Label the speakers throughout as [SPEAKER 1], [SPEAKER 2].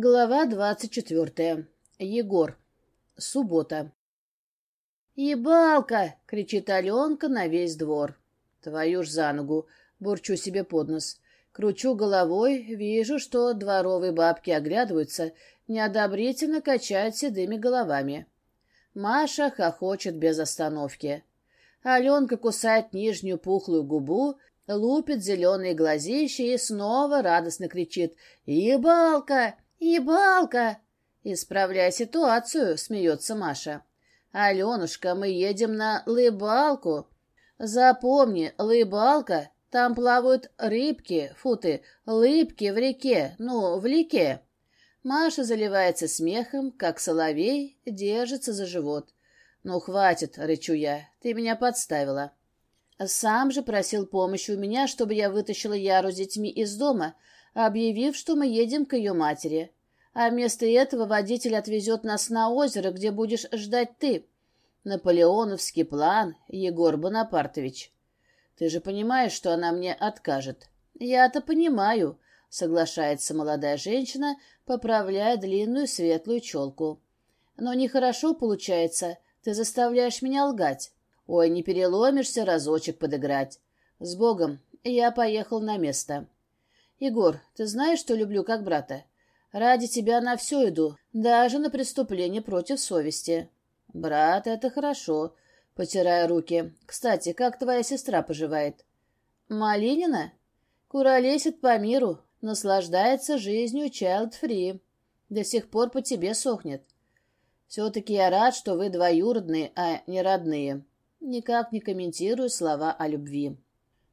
[SPEAKER 1] Глава двадцать четвертая. Егор. Суббота. «Ебалка!» — кричит Аленка на весь двор. Твою ж за ногу, бурчу себе под нос. Кручу головой, вижу, что дворовые бабки оглядываются, неодобрительно качают седыми головами. Маша хохочет без остановки. Аленка кусает нижнюю пухлую губу, лупит зеленые глазища и снова радостно кричит «Ебалка! Ебалка!» Исправляя ситуацию, смеется Маша. «Аленушка, мы едем на лыбалку. Запомни, лыбалка, там плавают рыбки, футы, лыбки в реке, ну, в реке». Маша заливается смехом, как соловей, держится за живот. «Ну, хватит», — рычу я, — «ты меня подставила». Сам же просил помощи у меня, чтобы я вытащила Яру с детьми из дома, объявив, что мы едем к ее матери. А вместо этого водитель отвезет нас на озеро, где будешь ждать ты. Наполеоновский план, Егор Бонапартович. Ты же понимаешь, что она мне откажет. Я-то понимаю, соглашается молодая женщина, поправляя длинную светлую челку. Но нехорошо получается, ты заставляешь меня лгать. Ой, не переломишься разочек подыграть. С Богом, я поехал на место. Егор, ты знаешь, что люблю как брата? Ради тебя на все иду, даже на преступление против совести. Брат, это хорошо, потирая руки. Кстати, как твоя сестра поживает? Малинина? Куролесит по миру, наслаждается жизнью child-free. До сих пор по тебе сохнет. Все-таки я рад, что вы двоюродные, а не родные. Никак не комментирую слова о любви.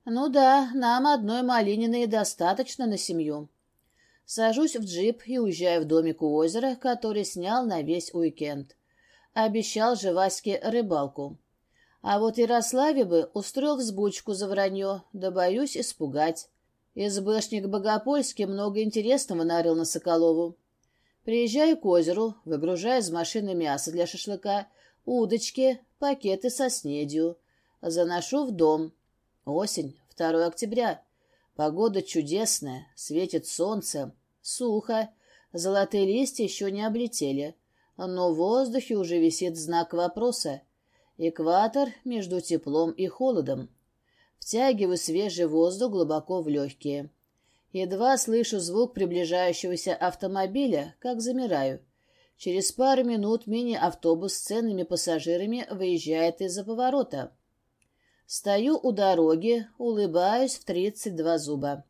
[SPEAKER 1] Ну да, нам одной Малининой достаточно на семью. Сажусь в джип и уезжаю в домик у озера, который снял на весь уикенд. Обещал же Ваське рыбалку. А вот Ярославе бы устроил взбучку за вранье, да боюсь испугать. СБшник Богопольский много интересного нарыл на Соколову. Приезжаю к озеру, выгружаю из машины мясо для шашлыка, удочки, пакеты со снедью. Заношу в дом. Осень, 2 октября. Погода чудесная, светит солнце, сухо, золотые листья еще не облетели, но в воздухе уже висит знак вопроса. Экватор между теплом и холодом. Втягиваю свежий воздух глубоко в легкие. Едва слышу звук приближающегося автомобиля, как замираю. Через пару минут мини-автобус с ценными пассажирами выезжает из-за поворота. Стою у дороги, улыбаюсь в тридцать два зуба.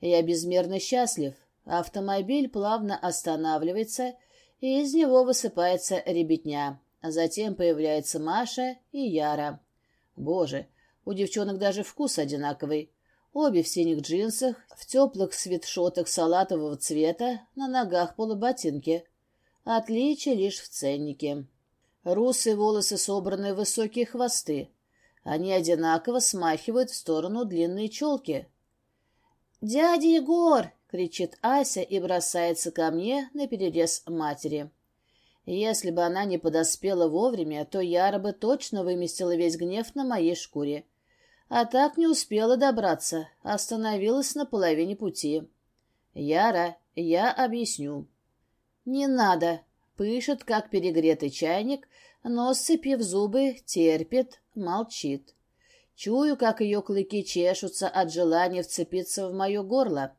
[SPEAKER 1] Я безмерно счастлив. Автомобиль плавно останавливается, и из него высыпается ребятня. А затем появляется Маша и Яра. Боже, у девчонок даже вкус одинаковый. Обе в синих джинсах, в теплых свитшотах салатового цвета, на ногах полуботинки. Отличие лишь в ценнике. Русые волосы собраны в высокие хвосты. Они одинаково смахивают в сторону длинные челки. «Дядя Егор!» — кричит Ася и бросается ко мне на перерез матери. Если бы она не подоспела вовремя, то Яра бы точно выместила весь гнев на моей шкуре. А так не успела добраться, остановилась на половине пути. «Яра, я объясню». «Не надо», — пышет, как перегретый чайник, но, сцепив зубы, терпит, молчит. Чую, как ее клыки чешутся от желания вцепиться в мое горло.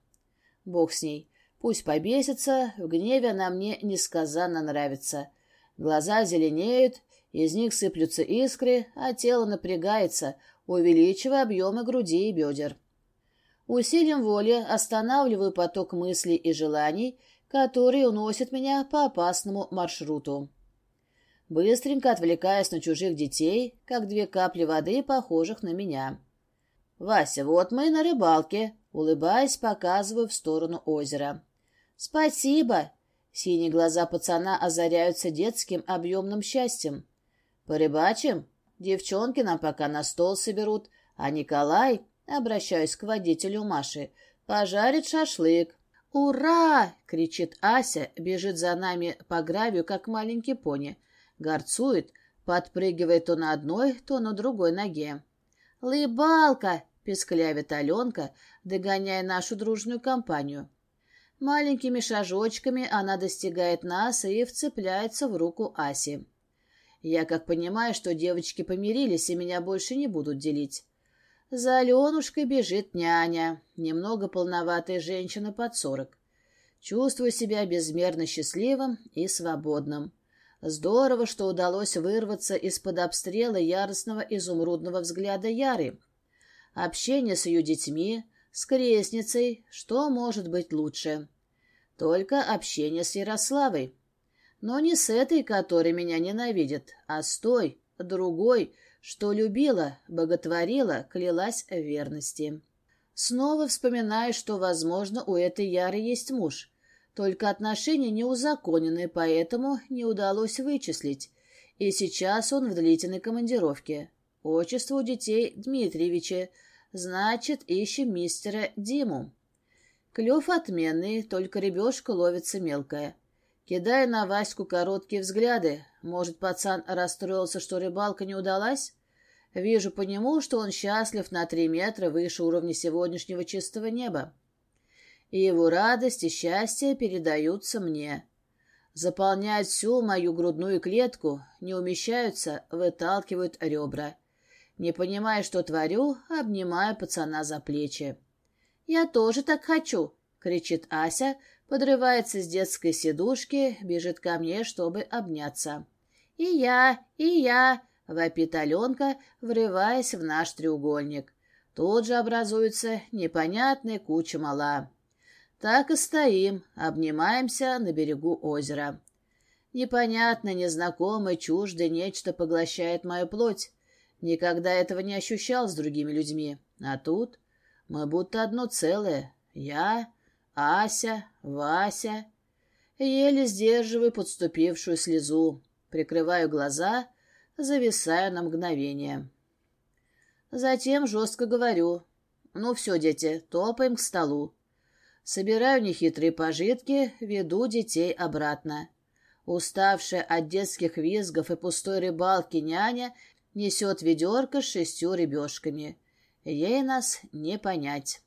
[SPEAKER 1] Бог с ней. Пусть побесится, в гневе она мне несказанно нравится. Глаза зеленеют, из них сыплются искры, а тело напрягается, увеличивая объемы груди и бедер. Усилием воли останавливаю поток мыслей и желаний, который уносит меня по опасному маршруту. Быстренько отвлекаясь на чужих детей, как две капли воды, похожих на меня. «Вася, вот мы на рыбалке», — улыбаясь, показываю в сторону озера. «Спасибо!» — синие глаза пацана озаряются детским объемным счастьем. «Порыбачим? Девчонки нам пока на стол соберут, а Николай, обращаюсь к водителю Маши, пожарит шашлык, «Ура!» — кричит Ася, бежит за нами по гравию, как маленький пони. Горцует, подпрыгивает то на одной, то на другой ноге. «Лыбалка!» — песклявит Аленка, догоняя нашу дружную компанию. Маленькими шажочками она достигает нас и вцепляется в руку Аси. Я как понимаю, что девочки помирились и меня больше не будут делить. За Аленушкой бежит няня, немного полноватая женщина под сорок. Чувствую себя безмерно счастливым и свободным. Здорово, что удалось вырваться из-под обстрела яростного изумрудного взгляда Яры. Общение с ее детьми, с крестницей, что может быть лучше? Только общение с Ярославой. Но не с этой, которая меня ненавидит, а с той, другой, что любила, боготворила, клялась в верности. Снова вспоминаю, что, возможно, у этой Яры есть муж. Только отношения не узаконены, поэтому не удалось вычислить. И сейчас он в длительной командировке. Отчество у детей Дмитриевича, Значит, ищем мистера Диму. Клев отменный, только ребешка ловится мелкая. Кидая на Ваську короткие взгляды, может, пацан расстроился, что рыбалка не удалась? Вижу по нему, что он счастлив на три метра выше уровня сегодняшнего чистого неба. И его радость и счастье передаются мне. Заполняют всю мою грудную клетку, не умещаются, выталкивают ребра. Не понимая, что творю, обнимаю пацана за плечи. «Я тоже так хочу!» — кричит Ася, подрывается с детской сидушки, бежит ко мне, чтобы обняться. «И я, и я!» — вопит Аленка, врываясь в наш треугольник. Тут же образуется непонятная куча мала. Так и стоим, обнимаемся на берегу озера. Непонятно, незнакомое, чуждое нечто поглощает мою плоть. Никогда этого не ощущал с другими людьми. А тут мы будто одно целое. Я, Ася, Вася. Еле сдерживаю подступившую слезу. Прикрываю глаза, зависаю на мгновение. Затем жестко говорю. «Ну все, дети, топаем к столу». Собираю нехитрые пожитки, веду детей обратно. Уставшая от детских визгов и пустой рыбалки няня несет ведерко с шестью рыбешками. Ей нас не понять.